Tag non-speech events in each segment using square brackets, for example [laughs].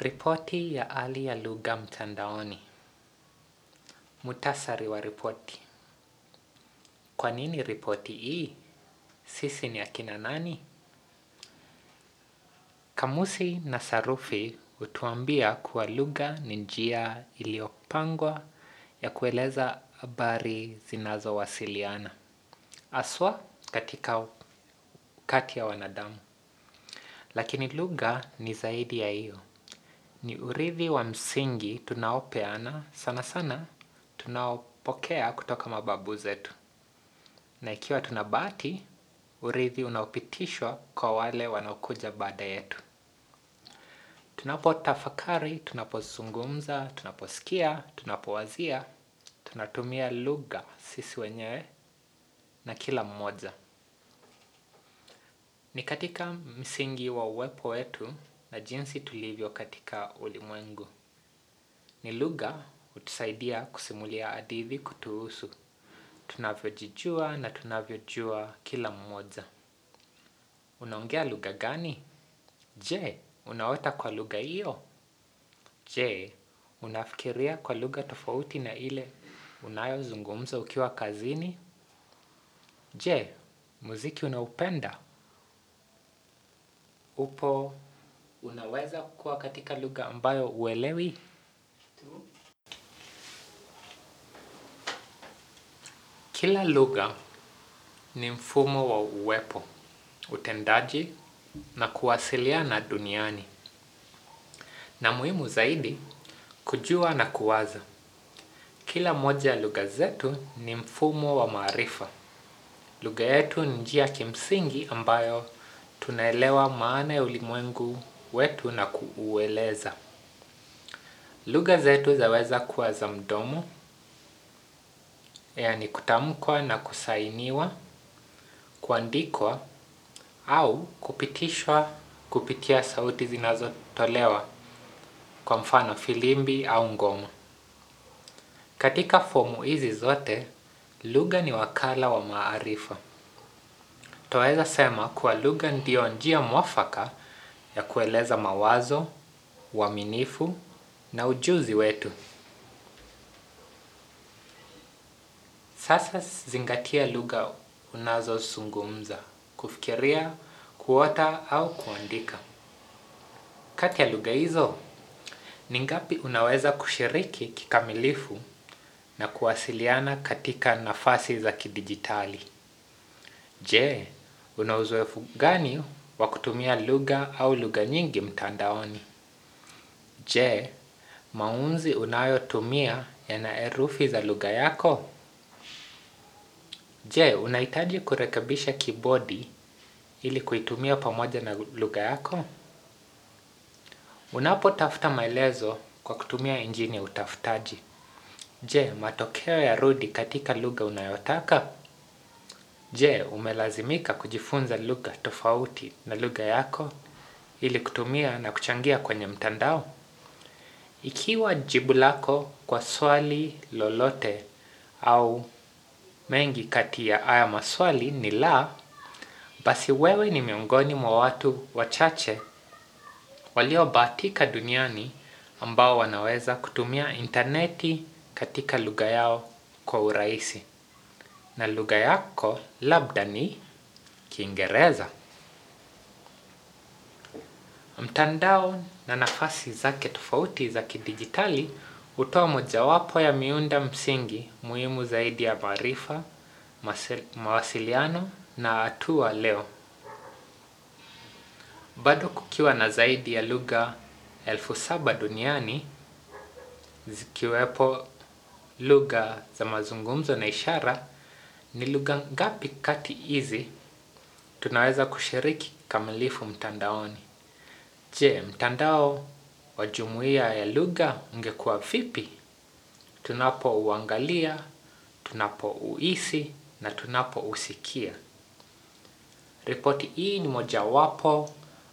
Ripoti ya hali ya lugha mtandaoni. Muhtasari wa ripoti. Kwa nini ripoti hii? Sisi ni akina nani? Kamusi na sarufi hutuambia kuwa lugha ni njia iliyopangwa ya kueleza habari zinazowasiliana. Haswa katika kati ya wanadamu. Lakini lugha ni zaidi ya hiyo. Ni urithi wa msingi tunaopeana sana sana tunaopokea kutoka mababu zetu. Na ikiwa tuna bahati, urithi unaopitishwa kwa wale wanaokuja baada yetu. Tunapotafakari, tunapozungumza, tunaposikia, tunapowazia, tunatumia lugha sisi wenyewe na kila mmoja. Ni katika msingi wa uwepo wetu na jinsi tulivyo katika ulimwengu. Ni lugha hutusaidia kusimulia hadithi kutuhusu. Tunavyojijua na tunavyojua kila mmoja. Unaongea lugha gani? Je, unaota kwa lugha hiyo? Je, unafikiria kwa lugha tofauti na ile unayozungumza ukiwa kazini? Je, muziki unaupenda? Upo unaweza kuwa katika lugha ambayo uelewi Kila lugha ni mfumo wa uwepo, utendaji na kuwasiliana duniani. Na muhimu zaidi, kujua na kuwaza. Kila moja ya lugha zetu ni mfumo wa maarifa. Lugha yetu ni njia kimsingi ambayo tunaelewa maana ya ulimwengu wetu na kuueleza. Lugha zetu zaweza kuwa za mdomo, yaani kutamkwa na kusainiwa, kuandikwa, au kupitishwa kupitia sauti zinazotolewa kwa mfano filimbi au ngoma. Katika fomu hizi zote, lugha ni wakala wa maarifa. Twaweza sema kuwa lugha ndio njia mwafaka ya kueleza mawazo, uaminifu na ujuzi wetu. Sasa zingatia lugha unazozungumza, kufikiria, kuota au kuandika. Kati ya lugha hizo, ni ngapi unaweza kushiriki kikamilifu na kuwasiliana katika nafasi za kidijitali? Je, una uzoefu gani wa kutumia lugha au lugha nyingi mtandaoni? Je, maunzi unayotumia yana herufi za lugha yako? Je, unahitaji kurekebisha kibodi ili kuitumia pamoja na lugha yako? Unapotafuta maelezo kwa kutumia injini ya utafutaji. Je, matokeo yarudi katika lugha unayotaka? Je, umelazimika kujifunza lugha tofauti na lugha yako ili kutumia na kuchangia kwenye mtandao? Ikiwa jibu lako kwa swali lolote au mengi kati ya haya maswali ni la, basi wewe ni miongoni mwa watu wachache waliobahatika duniani ambao wanaweza kutumia interneti katika lugha yao kwa urahisi. Na lugha yako labda ni kiingereza. Mtandao na nafasi zake tofauti za kidijitali hutoa mojawapo ya miunda msingi muhimu zaidi ya maarifa, mawasiliano na hatua leo. Bado kukiwa na zaidi ya lugha elfu saba duniani zikiwepo lugha za mazungumzo na ishara ni lugha ngapi kati hizi tunaweza kushiriki kamilifu mtandaoni. Je, mtandao wa jumuiya ya lugha ungekuwa vipi? Tunapouangalia, tunapouhisi na tunapousikia. Ripoti hii ni mojawapo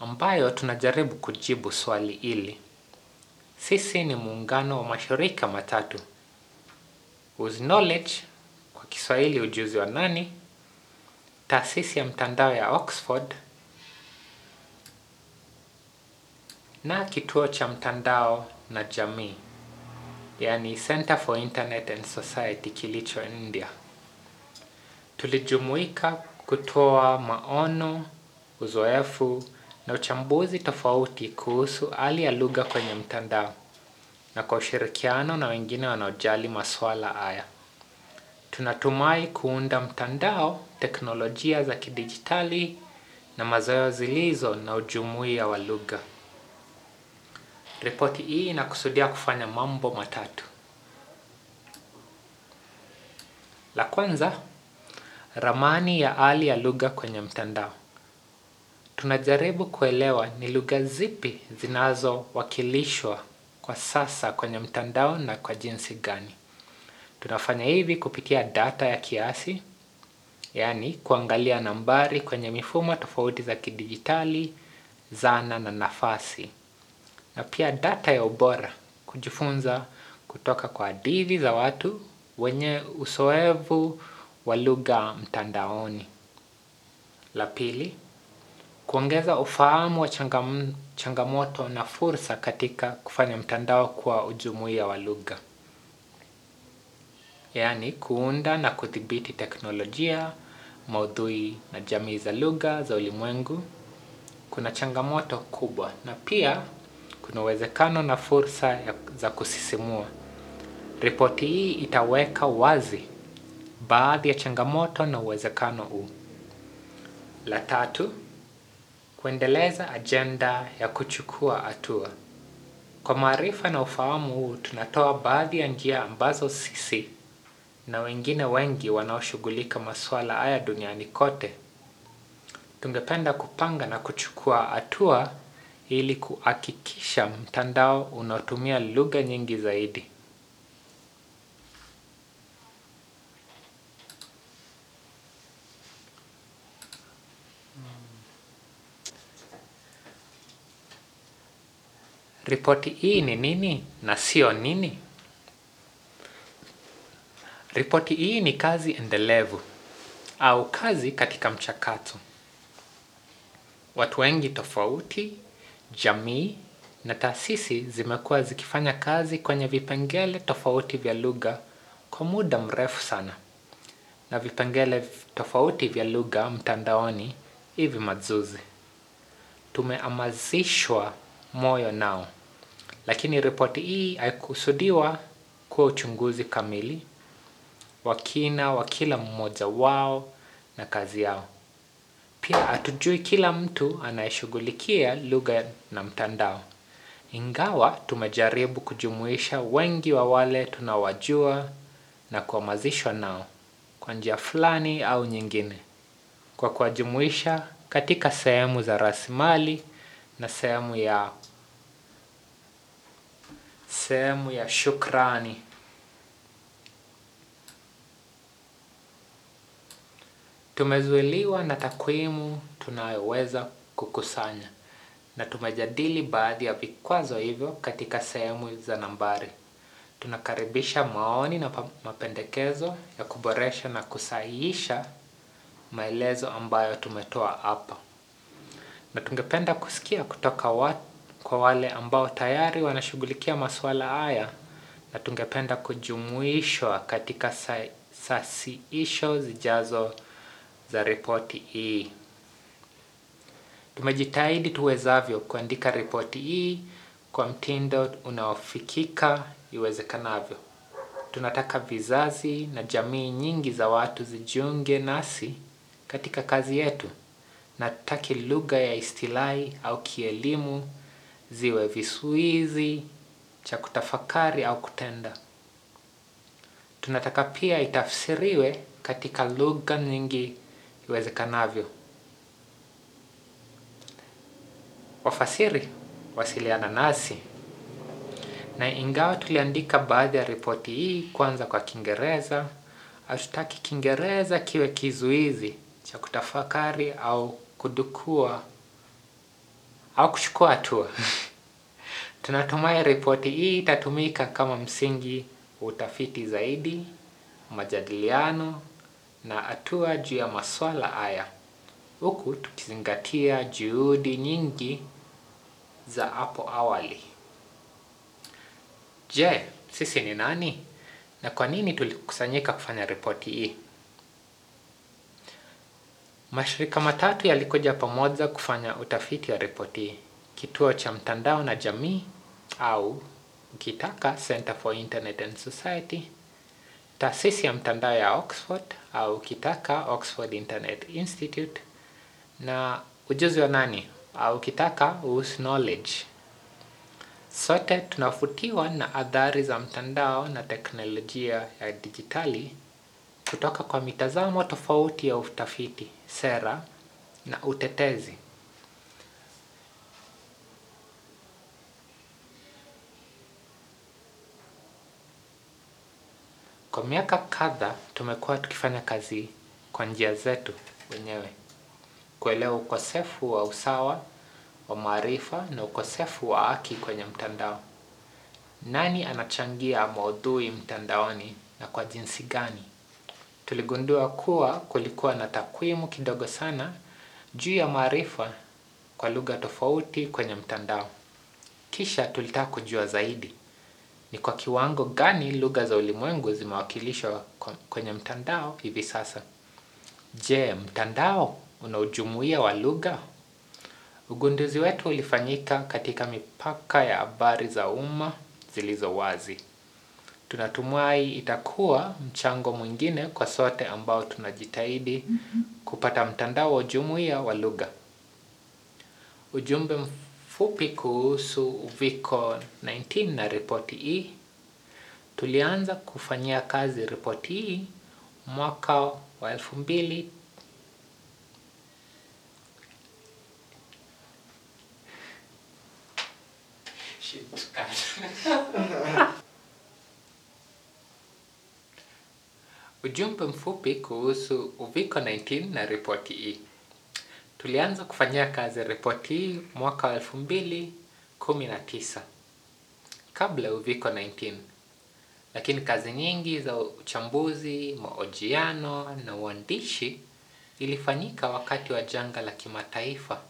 ambayo tunajaribu kujibu swali hili. Sisi ni muungano wa mashirika matatu. Whose knowledge kwa Kiswahili ujuzi wa nani? Taasisi ya mtandao ya Oxford na kituo cha mtandao na jamii, yani Center for Internet and Society kilicho India. Tulijumuika kutoa maono, uzoefu na uchambuzi tofauti kuhusu hali ya lugha kwenye mtandao na kwa ushirikiano na wengine wanaojali masuala haya. Tunatumai kuunda mtandao, teknolojia za kidijitali na mazoea zilizo na ujumuiya wa lugha. Ripoti hii inakusudia kufanya mambo matatu. La kwanza, ramani ya hali ya lugha kwenye mtandao. Tunajaribu kuelewa ni lugha zipi zinazowakilishwa kwa sasa kwenye mtandao na kwa jinsi gani. Tunafanya hivi kupitia data ya kiasi, yani kuangalia nambari kwenye mifumo tofauti za kidijitali, zana na nafasi. Na pia data ya ubora kujifunza kutoka kwa hadithi za watu wenye usoevu wa lugha mtandaoni. La pili, kuongeza ufahamu wa changamoto na fursa katika kufanya mtandao kuwa ujumuiya wa lugha. Yani kuunda na kudhibiti teknolojia, maudhui na jamii za lugha za ulimwengu, kuna changamoto kubwa na pia kuna uwezekano na fursa za kusisimua. Ripoti hii itaweka wazi baadhi ya changamoto na uwezekano huu. La tatu, kuendeleza ajenda ya kuchukua hatua. Kwa maarifa na ufahamu huu, tunatoa baadhi ya njia ambazo sisi na wengine wengi wanaoshughulika masuala haya duniani kote. Tungependa kupanga na kuchukua hatua ili kuhakikisha mtandao unatumia lugha nyingi zaidi. Ripoti hii ni nini na sio nini? Ripoti hii ni kazi endelevu au kazi katika mchakato. Watu wengi tofauti, jamii na taasisi zimekuwa zikifanya kazi kwenye vipengele tofauti vya lugha kwa muda mrefu sana. Na vipengele tofauti vya lugha mtandaoni hivi majuzi. Tumeamazishwa moyo nao. Lakini ripoti hii haikusudiwa kuwa uchunguzi kamili, wa kina, wa kila mmoja wao na kazi yao. Pia hatujui kila mtu anayeshughulikia lugha na mtandao. Ingawa tumejaribu kujumuisha wengi wa wale tunawajua na kuhamazishwa nao kwa njia fulani au nyingine. Kwa kuwajumuisha katika sehemu za rasilimali na sehemu ya sehemu ya shukrani. Tumezuiliwa na takwimu tunayoweza kukusanya na tumejadili baadhi ya vikwazo hivyo katika sehemu za nambari. Tunakaribisha maoni na mapendekezo ya kuboresha na kusahihisha maelezo ambayo tumetoa hapa. Na tungependa kusikia kutoka kwa wale ambao tayari wanashughulikia masuala haya na tungependa kujumuishwa katika sasihisho zijazo za ripoti hii. Tumejitahidi tuwezavyo kuandika ripoti hii kwa mtindo unaofikika iwezekanavyo. Tunataka vizazi na jamii nyingi za watu zijiunge nasi katika kazi yetu na tutaki lugha ya istilahi au kielimu ziwe vizuizi cha kutafakari au kutenda. Tunataka pia itafsiriwe katika lugha nyingi iwezekanavyo. Wafasiri wasiliana nasi na ingawa tuliandika baadhi ya ripoti hii kwanza kwa Kiingereza, hatutaki Kiingereza kiwe kizuizi cha kutafakari au kudukua au kuchukua hatua. [laughs] Tunatumai ripoti hii itatumika kama msingi wa utafiti zaidi, majadiliano na hatua juu ya masuala haya. Huku tukizingatia juhudi nyingi za hapo awali. Je, sisi ni nani? Na kwa nini tulikusanyika kufanya ripoti hii? Mashirika matatu yalikuja pamoja kufanya utafiti wa ripoti hii. Kituo cha mtandao na jamii au ukitaka Center for Internet and Society, taasisi ya mtandao ya Oxford au ukitaka Oxford Internet Institute na ujuzi wa nani au ukitaka US Knowledge. Sote tunavutiwa na athari za mtandao na teknolojia ya dijitali kutoka kwa mitazamo tofauti ya utafiti, sera na utetezi. Kwa miaka kadha tumekuwa tukifanya kazi kwa njia zetu wenyewe. Kuelewa ukosefu wa usawa wa maarifa na ukosefu wa haki kwenye mtandao. Nani anachangia maudhui mtandaoni na kwa jinsi gani? Tuligundua kuwa kulikuwa na takwimu kidogo sana juu ya maarifa kwa lugha tofauti kwenye mtandao. Kisha tulitaka kujua zaidi. Ni kwa kiwango gani lugha za ulimwengu zimewakilishwa kwenye mtandao hivi sasa. Je, mtandao una ujumuia wa lugha? Ugunduzi wetu ulifanyika katika mipaka ya habari za umma zilizo wazi. Tunatumai itakuwa mchango mwingine kwa sote ambao tunajitahidi kupata mtandao wa ujumuia wa lugha. Ujumbe mfupi kuhusu uviko 19 na ripoti hii. Tulianza kufanyia kazi ripoti hii mwaka wa elfu mbili [laughs] ujumbe mfupi kuhusu uviko 19 na ripoti hii. Tulianza kufanyia kazi ripoti hii mwaka wa elfu mbili kumi na tisa kabla ya uviko 19. Lakini kazi nyingi za uchambuzi, mahojiano na uandishi ilifanyika wakati wa janga la kimataifa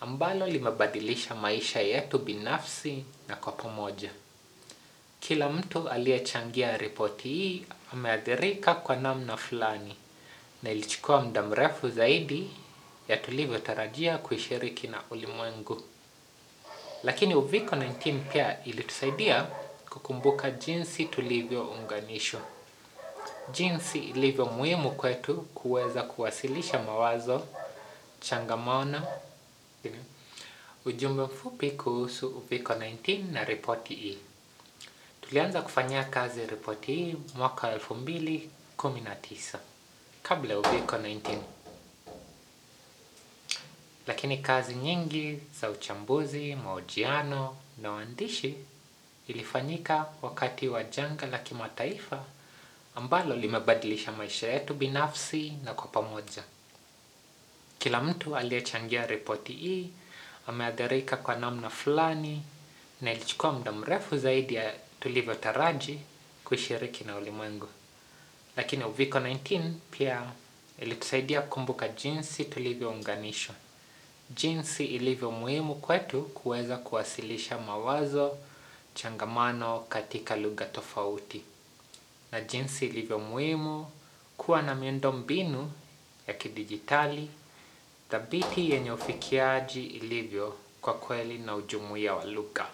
ambalo limebadilisha maisha yetu binafsi na kwa pamoja. Kila mtu aliyechangia ripoti hii ameathirika kwa namna fulani na ilichukua muda mrefu zaidi ya tulivyotarajia kuishiriki na ulimwengu. Lakini uviko 19 pia ilitusaidia kukumbuka jinsi tulivyounganishwa. Jinsi ilivyo muhimu kwetu kuweza kuwasilisha mawazo, changamano, ujumbe mfupi kuhusu uviko 19 na ripoti hii. Tulianza kufanyia kazi ripoti hii mwaka wa elfu mbili kumi na tisa kabla ya uviko 19. Lakini kazi nyingi za uchambuzi, mahojiano na uandishi ilifanyika wakati wa janga la kimataifa ambalo limebadilisha maisha yetu binafsi na kwa pamoja. Kila mtu aliyechangia ripoti hii ameathirika kwa namna fulani na ilichukua muda mrefu zaidi ya tulivyotaraji kushiriki na ulimwengu. Lakini uviko 19 pia ilitusaidia kukumbuka jinsi tulivyounganishwa. Jinsi ilivyo muhimu kwetu kuweza kuwasilisha mawazo, changamano katika lugha tofauti. Na jinsi ilivyo muhimu kuwa na miundo mbinu ya kidijitali, thabiti yenye ufikiaji ilivyo kwa kweli na ujumuiya wa lugha.